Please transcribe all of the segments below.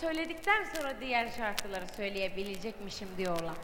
Söyledikten sonra diğer şarkıları söyleyebilecekmişim diyorlar.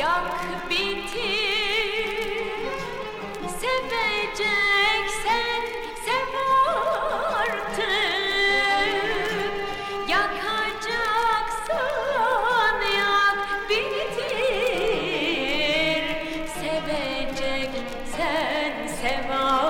Yak bitir. Seveceksen sev artık. Yakacaksan yak bitir. Seveceksen sev artık